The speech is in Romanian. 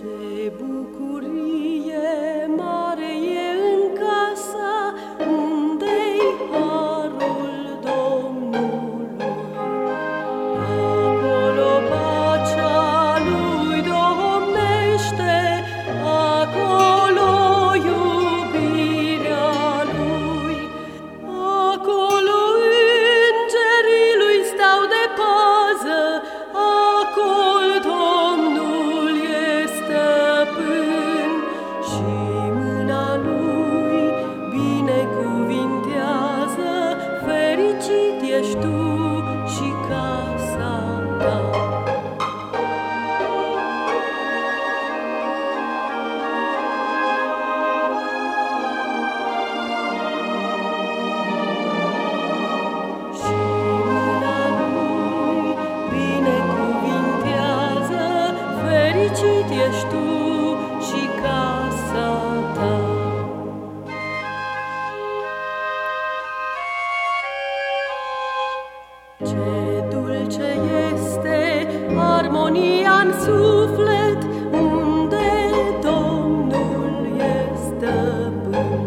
to fericit ești tu și casa ta. Ce dulce este armonia în suflet, unde Domnul este bun.